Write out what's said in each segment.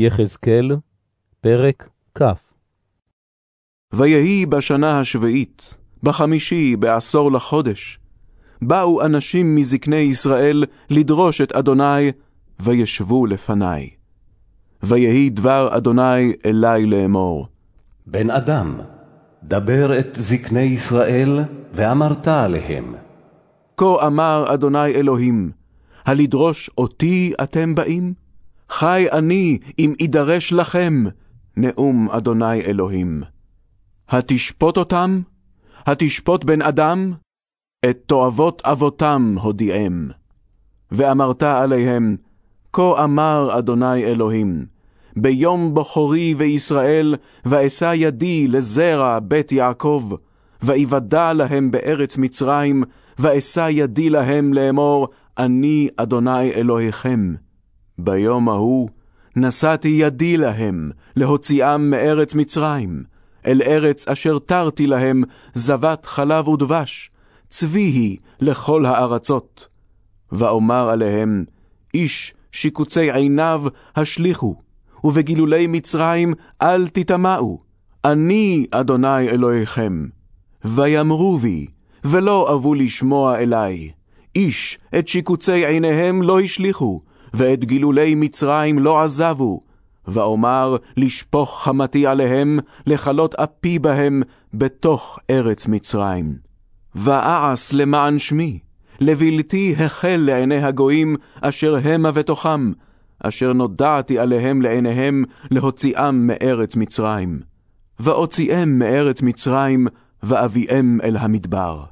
יחזקאל, פרק כ. ויהי בשנה השביעית, בחמישי בעשור לחודש, באו אנשים מזקני ישראל לדרוש את אדוני, וישבו לפני. ויהי דבר אדוני אלי לאמור. בן אדם, דבר את זקני ישראל, ואמרת עליהם. כה אמר אדוני אלוהים, הלדרוש אותי אתם באים? חי אני אם אידרש לכם, נאום אדוני אלוהים. התשפוט אותם? התשפוט בן אדם? את תועבות אבותם הודיעם. ואמרת עליהם, כה אמר אדוני אלוהים, ביום בכורי וישראל, ואשא ידי לזרע בית יעקב, ואיוודע להם בארץ מצרים, ואשא ידי להם לאמור, אני אדוני אלוהיכם. ביום ההוא נשאתי ידי להם, להוציאם מארץ מצרים, אל ארץ אשר תרתי להם זבת חלב ודבש, צבי היא לכל הארצות. ואומר עליהם, איש שיקוצי עיניו השליכו, ובגילולי מצרים אל תטמאו, אני אדוני אלוהיכם. ויאמרו בי, ולא אבו לשמוע אלי, איש את שיקוצי עיניהם לא השליכו, ואת גילולי מצרים לא עזבו, ואומר לשפוך חמתי עליהם, לכלות אפי בהם בתוך ארץ מצרים. ואעש למען שמי, לבלתי החל לעיני הגויים, אשר המה בתוכם, אשר נודעתי עליהם לעיניהם, להוציאם מארץ מצרים. ואוציאם מארץ מצרים, ואביאם אל המדבר.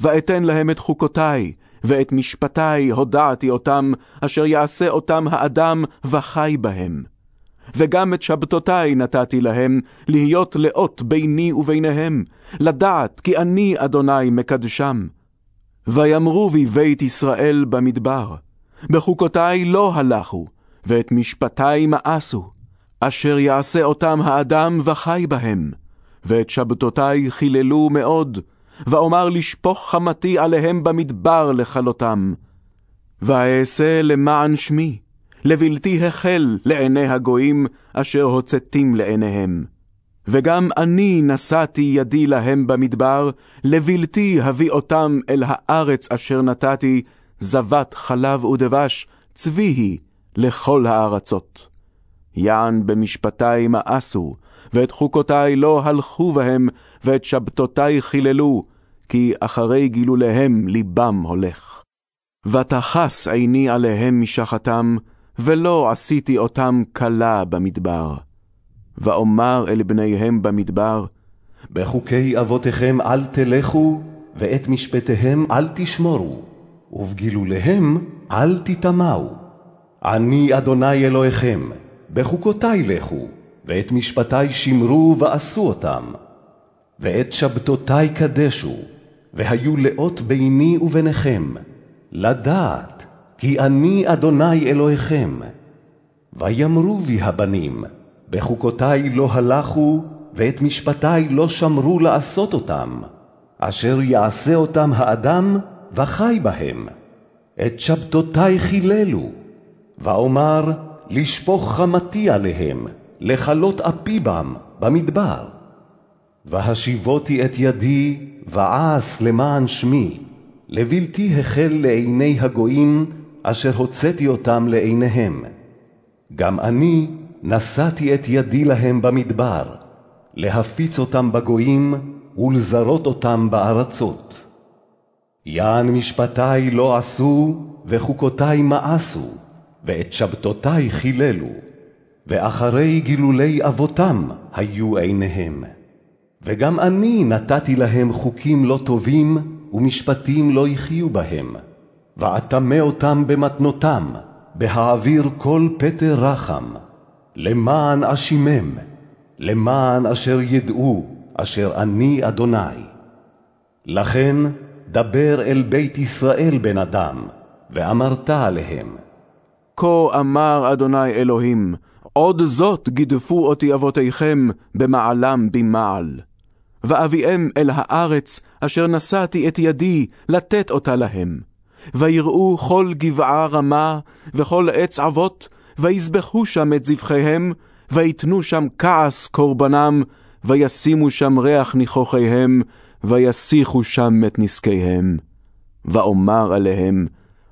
ואתן להם את חוקותי, ואת משפטי הודעתי אותם, אשר יעשה אותם האדם וחי בהם. וגם את שבתותי נתתי להם, להיות לאות ביני וביניהם, לדעת כי אני אדוני מקדשם. ויאמרו בי בית ישראל במדבר, בחוקותי לא הלכו, ואת משפטי מאסו, אשר יעשה אותם האדם וחי בהם, ואת שבתותי חיללו מאוד, ואומר לשפוך חמתי עליהם במדבר לכלותם. ואעשה למען שמי, לבלתי החל לעיני הגויים, אשר הוצאתים לעיניהם. וגם אני נשאתי ידי להם במדבר, לבלתי הביא אותם אל הארץ אשר נתתי, זבת חלב ודבש, צבי היא לכל הארצות. יען במשפטי מאסו, ואת חוקותי לא הלכו בהם, ואת שבתותי חיללו, כי אחרי גילוליהם ליבם הולך. ותחס עיני עליהם משחתם, ולא עשיתי אותם כלה במדבר. ואומר אל בניהם במדבר, בחוקי אבותיכם אל תלכו, ואת משפטיהם אל תשמורו, ובגילוליהם אל תטמאו. אני אדוני אלוהיכם, בחוקותי לכו, ואת משפטי שמרו ועשו אותם. ואת שבתותי קדשו, והיו לאות ביני וביניכם, לדעת כי אני אדוני אלוהיכם. ויאמרו בי הבנים, בחוקותי לא הלכו, ואת משפטי לא שמרו לעשות אותם, אשר יעשה אותם האדם וחי בהם. את שבתותי חיללו, ואומר לשפוך חמתי עליהם, לכלות אפי בם במדבר. והשיבותי את ידי, ועש למען שמי, לבלתי החל לעיני הגויים, אשר הוצאתי אותם לעיניהם. גם אני נשאתי את ידי להם במדבר, להפיץ אותם בגויים, ולזרות אותם בארצות. יען משפטי לא עשו, וחוקותי מאסו, ואת שבתותי חיללו, ואחרי גילולי אבותם היו עיניהם. וגם אני נתתי להם חוקים לא טובים, ומשפטים לא יחיו בהם. ואטמא אותם במתנותם, בהעביר כל פטר רחם, למען אשימם, למען אשר ידעו, אשר אני אדוני. לכן דבר אל בית ישראל בן אדם, ואמרת עליהם. כה אמר אדוני אלוהים, עוד זאת גידפו אותי אבותיכם במעלם במעל. ואביאם אל הארץ אשר נשאתי את ידי לתת אותה להם. ויראו כל גבעה רמה, וכל עץ אבות, ויזבחו שם את זבחיהם, ויתנו שם כעס קורבנם, וישימו שם ריח ניחוחיהם, ויסיחו שם את נזקיהם. ואומר עליהם,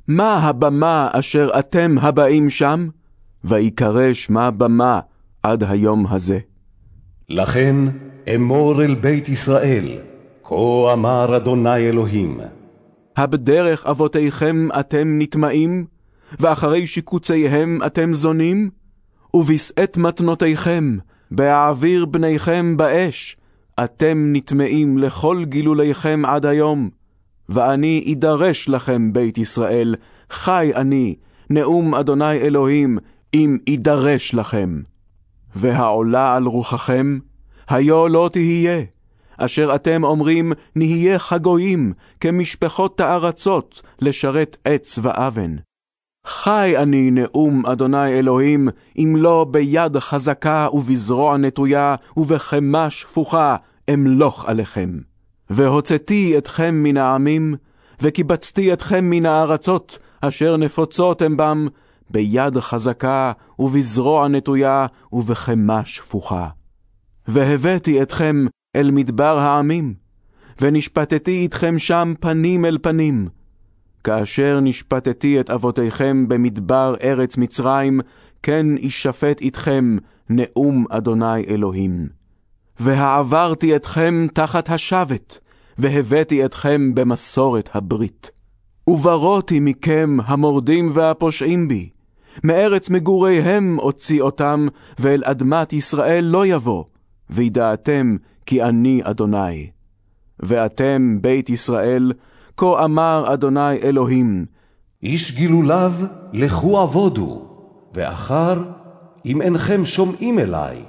מה הבמה אשר אתם הבאים שם? ויקרא שמה במה עד היום הזה. לכן אמור אל בית ישראל, כה אמר אדוני אלוהים. הבדרך אבותיכם אתם נטמעים, ואחרי שיקוציהם אתם זונים? ובשאת מתנותיכם, בהעביר בניכם באש, אתם נטמעים לכל גילוליכם עד היום. ואני אדרש לכם, בית ישראל, חי אני, נאום אדוני אלוהים, אם אדרש לכם. והעולה על רוחכם, היו לא תהיה, אשר אתם אומרים, נהיה חגויים, כמשפחות הארצות, לשרת עץ ואבן. חי אני נאום אדוני אלוהים, אם לא ביד חזקה ובזרוע נטויה ובחמה שפוכה אמלוך עליכם. והוצאתי אתכם מן העמים, וקיבצתי אתכם מן הארצות, אשר נפוצות הם בם, ביד חזקה ובזרוע נטויה ובחמה שפוכה. והבאתי אתכם אל מדבר העמים, ונשפטתי איתכם שם פנים אל פנים. כאשר נשפטתי את אבותיכם במדבר ארץ מצרים, כן אשפט איתכם נאום אדוני אלוהים. והעברתי אתכם תחת השבת, והבאתי אתכם במסורת הברית. וברותי מכם המורדים והפושעים בי, מארץ מגוריהם אוציא אותם, ואל אדמת ישראל לא יבוא, וידעתם כי אני אדוני. ואתם, בית ישראל, כה אמר אדוני אלוהים, איש גילוליו לכו עבודו, ואחר אם אינכם שומעים אלי,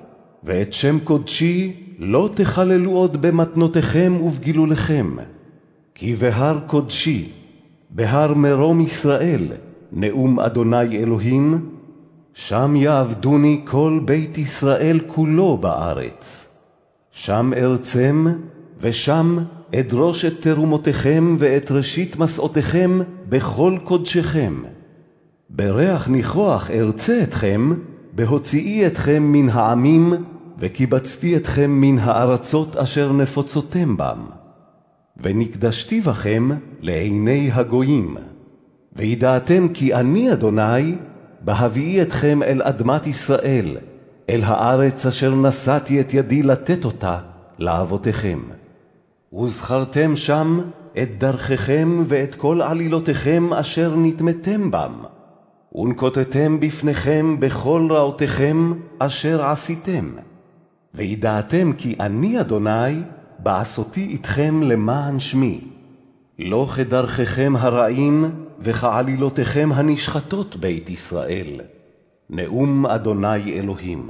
ואת שם קודשי לא תחללו עוד במתנותיכם ובגילוליכם. כי בהר קודשי, בהר מרום ישראל, נאום אדוני אלוהים, שם יעבדוני כל בית ישראל כולו בארץ. שם ארצם, ושם אדרוש את תרומותיכם ואת ראשית מסעותיכם בכל קודשכם. בריח ניחוח ארצה אתכם, בהוציאי אתכם מן העמים, וקיבצתי אתכם מן הארצות אשר נפוצותם בם. ונקדשתי בכם לעיני הגויים. וידעתם כי אני אדוני, בהביאי אתכם אל אדמת ישראל, אל הארץ אשר נשאתי את ידי לתת אותה לאבותיכם. וזכרתם שם את דרככם ואת כל עלילותיכם אשר נטמתם בם, ונקוטתם בפניכם בכל רעותיכם אשר עשיתם. וידעתם כי אני אדוני, בעשותי איתכם למען שמי. לא כדרככם הרעים וכעלילותיכם הנשחטות בית ישראל. נאום אדוני אלוהים.